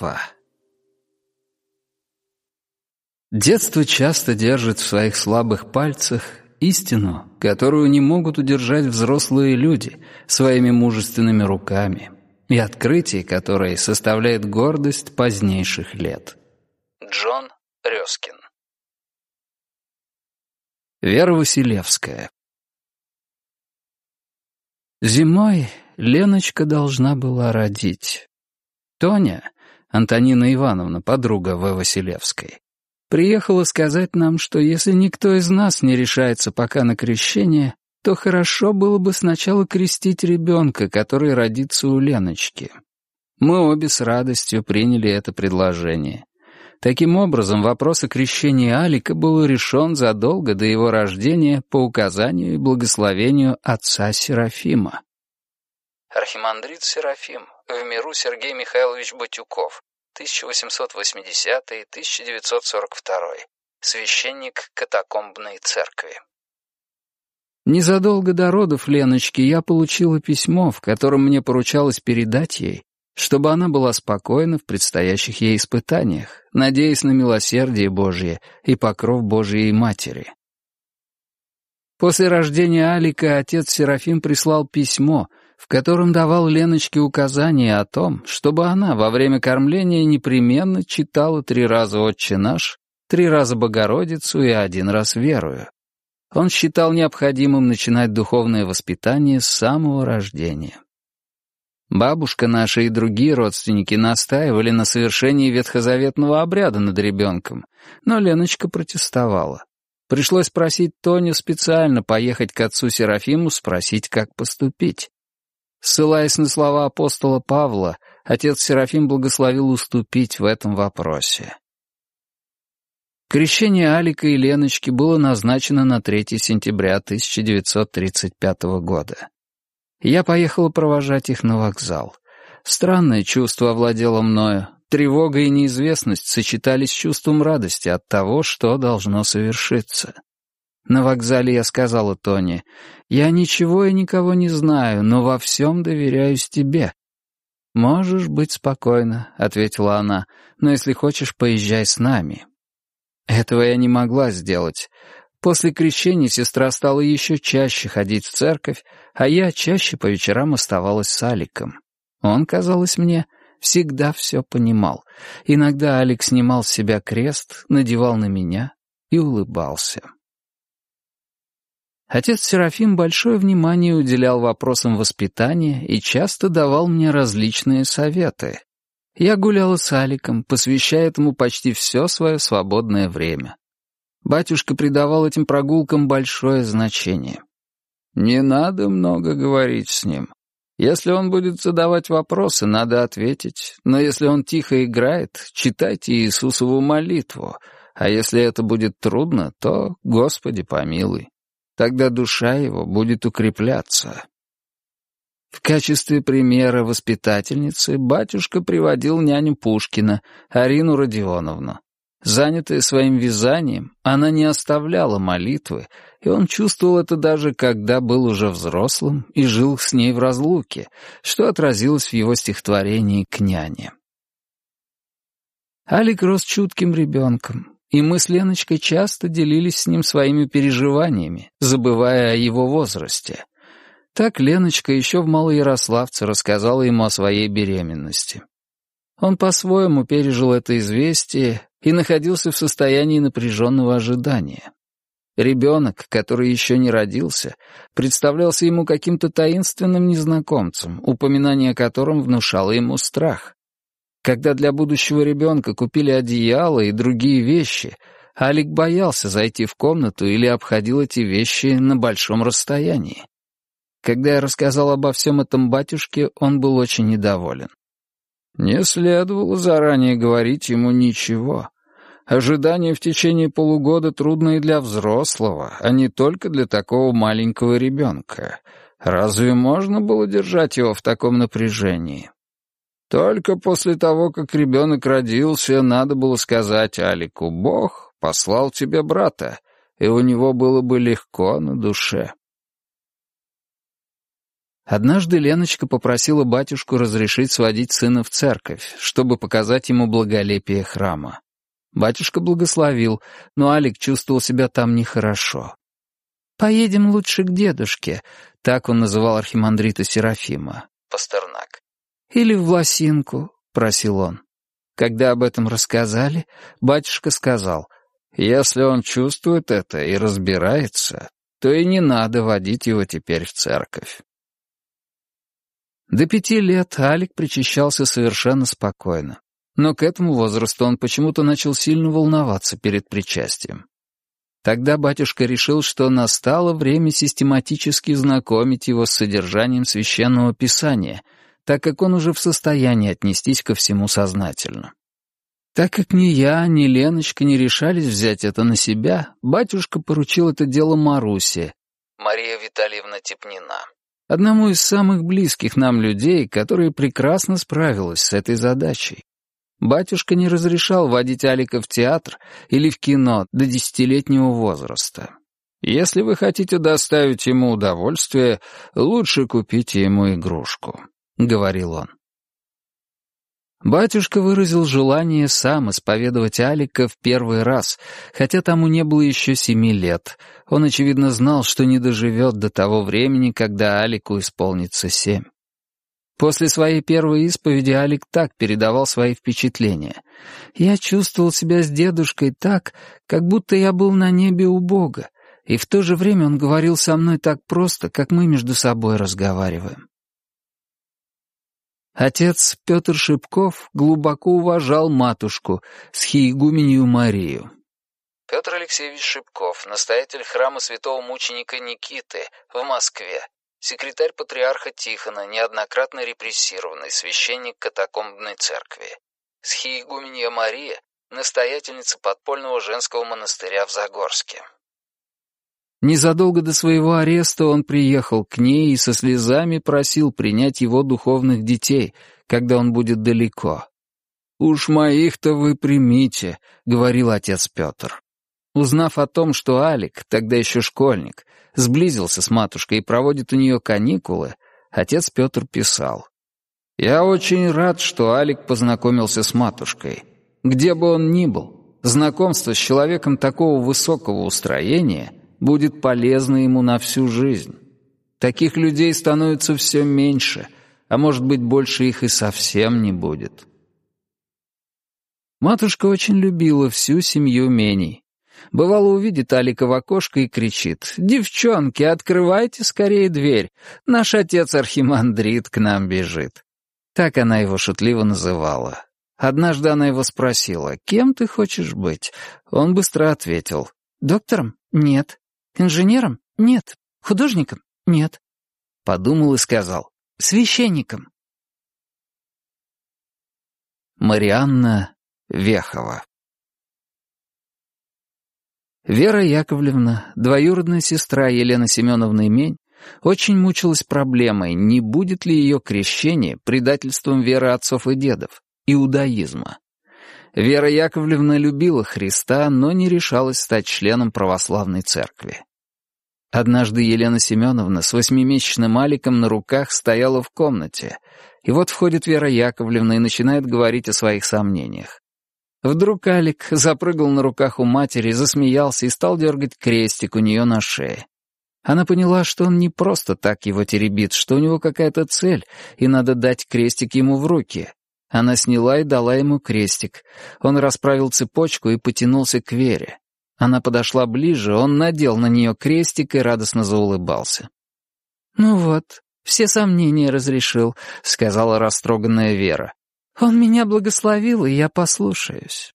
Детство. Детство часто держит в своих слабых пальцах истину, которую не могут удержать взрослые люди своими мужественными руками, и открытие которое составляет гордость позднейших лет. Джон Рёскин Вера Василевская Зимой Леночка должна была родить. Тоня, Антонина Ивановна, подруга В. Василевской, приехала сказать нам, что если никто из нас не решается пока на крещение, то хорошо было бы сначала крестить ребенка, который родится у Леночки. Мы обе с радостью приняли это предложение. Таким образом, вопрос о крещении Алика был решен задолго до его рождения по указанию и благословению отца Серафима. Архимандрит Серафим, в миру Сергей Михайлович Батюков, 1880-1942, священник катакомбной церкви. Незадолго до родов Леночки я получила письмо, в котором мне поручалось передать ей, чтобы она была спокойна в предстоящих ей испытаниях, надеясь на милосердие Божье и покров Божьей Матери. После рождения Алика отец Серафим прислал письмо — в котором давал Леночке указания о том, чтобы она во время кормления непременно читала три раза «Отче наш», три раза «Богородицу» и один раз «Верую». Он считал необходимым начинать духовное воспитание с самого рождения. Бабушка наша и другие родственники настаивали на совершении ветхозаветного обряда над ребенком, но Леночка протестовала. Пришлось просить Тоню специально поехать к отцу Серафиму спросить, как поступить. Ссылаясь на слова апостола Павла, отец Серафим благословил уступить в этом вопросе. Крещение Алика и Леночки было назначено на 3 сентября 1935 года. Я поехала провожать их на вокзал. Странное чувство овладело мною. Тревога и неизвестность сочетались с чувством радости от того, что должно совершиться. На вокзале я сказала Тони, «Я ничего и никого не знаю, но во всем доверяюсь тебе». «Можешь быть спокойна», — ответила она, «но если хочешь, поезжай с нами». Этого я не могла сделать. После крещения сестра стала еще чаще ходить в церковь, а я чаще по вечерам оставалась с Аликом. Он, казалось мне, всегда все понимал. Иногда Алик снимал с себя крест, надевал на меня и улыбался. Отец Серафим большое внимание уделял вопросам воспитания и часто давал мне различные советы. Я гуляла с Аликом, посвящая этому почти все свое свободное время. Батюшка придавал этим прогулкам большое значение. Не надо много говорить с ним. Если он будет задавать вопросы, надо ответить. Но если он тихо играет, читайте Иисусову молитву. А если это будет трудно, то Господи помилуй. Тогда душа его будет укрепляться. В качестве примера воспитательницы батюшка приводил няню Пушкина, Арину Родионовну. Занятая своим вязанием, она не оставляла молитвы, и он чувствовал это даже когда был уже взрослым и жил с ней в разлуке, что отразилось в его стихотворении к няне. Алик рос чутким ребенком, и мы с Леночкой часто делились с ним своими переживаниями, забывая о его возрасте. Так Леночка еще в Малоярославце рассказала ему о своей беременности. Он по-своему пережил это известие и находился в состоянии напряженного ожидания. Ребенок, который еще не родился, представлялся ему каким-то таинственным незнакомцем, упоминание о котором внушало ему страх. Когда для будущего ребенка купили одеяло и другие вещи, Алик боялся зайти в комнату или обходил эти вещи на большом расстоянии. Когда я рассказал обо всем этом батюшке, он был очень недоволен. Не следовало заранее говорить ему ничего. Ожидание в течение полугода трудно и для взрослого, а не только для такого маленького ребенка. Разве можно было держать его в таком напряжении? Только после того, как ребенок родился, надо было сказать Алику, «Бог послал тебе брата, и у него было бы легко на душе». Однажды Леночка попросила батюшку разрешить сводить сына в церковь, чтобы показать ему благолепие храма. Батюшка благословил, но Алик чувствовал себя там нехорошо. «Поедем лучше к дедушке», — так он называл архимандрита Серафима, Пастернак. «Или в Лосинку», — просил он. Когда об этом рассказали, батюшка сказал, «Если он чувствует это и разбирается, то и не надо водить его теперь в церковь». До пяти лет Алик причащался совершенно спокойно. Но к этому возрасту он почему-то начал сильно волноваться перед причастием. Тогда батюшка решил, что настало время систематически знакомить его с содержанием священного писания, так как он уже в состоянии отнестись ко всему сознательно. Так как ни я, ни Леночка не решались взять это на себя, батюшка поручил это дело Марусе, Мария Витальевна Тепнина, одному из самых близких нам людей, которая прекрасно справилась с этой задачей. Батюшка не разрешал водить Алика в театр или в кино до десятилетнего возраста. Если вы хотите доставить ему удовольствие, лучше купите ему игрушку, — говорил он. Батюшка выразил желание сам исповедовать Алика в первый раз, хотя тому не было еще семи лет. Он, очевидно, знал, что не доживет до того времени, когда Алику исполнится семь. После своей первой исповеди Алик так передавал свои впечатления. «Я чувствовал себя с дедушкой так, как будто я был на небе у Бога, и в то же время он говорил со мной так просто, как мы между собой разговариваем. Отец Петр Шипков глубоко уважал матушку, схиегуменью Марию. Петр Алексеевич Шипков, настоятель храма святого мученика Никиты в Москве, секретарь патриарха Тихона, неоднократно репрессированный священник катакомбной церкви. Схиегуменья Мария, настоятельница подпольного женского монастыря в Загорске. Незадолго до своего ареста он приехал к ней и со слезами просил принять его духовных детей, когда он будет далеко. «Уж моих-то вы примите», — говорил отец Петр. Узнав о том, что Алик, тогда еще школьник, сблизился с матушкой и проводит у нее каникулы, отец Петр писал. «Я очень рад, что Алик познакомился с матушкой. Где бы он ни был, знакомство с человеком такого высокого устроения — будет полезно ему на всю жизнь. Таких людей становится все меньше, а может быть, больше их и совсем не будет. Матушка очень любила всю семью Меней. Бывало, увидит Алика в окошко и кричит «Девчонки, открывайте скорее дверь, наш отец Архимандрит к нам бежит». Так она его шутливо называла. Однажды она его спросила «Кем ты хочешь быть?» Он быстро ответил «Доктором? Нет. Инженером? Нет. Художником? Нет. Подумал и сказал. Священником. Марианна Вехова Вера Яковлевна, двоюродная сестра Елены Семеновны Мень, очень мучилась проблемой, не будет ли ее крещение предательством веры отцов и дедов, иудаизма. Вера Яковлевна любила Христа, но не решалась стать членом православной церкви. Однажды Елена Семеновна с восьмимесячным Аликом на руках стояла в комнате, и вот входит Вера Яковлевна и начинает говорить о своих сомнениях. Вдруг Алик запрыгал на руках у матери, засмеялся и стал дергать крестик у нее на шее. Она поняла, что он не просто так его теребит, что у него какая-то цель, и надо дать крестик ему в руки. Она сняла и дала ему крестик. Он расправил цепочку и потянулся к Вере. Она подошла ближе, он надел на нее крестик и радостно заулыбался. «Ну вот, все сомнения разрешил», — сказала растроганная Вера. «Он меня благословил, и я послушаюсь».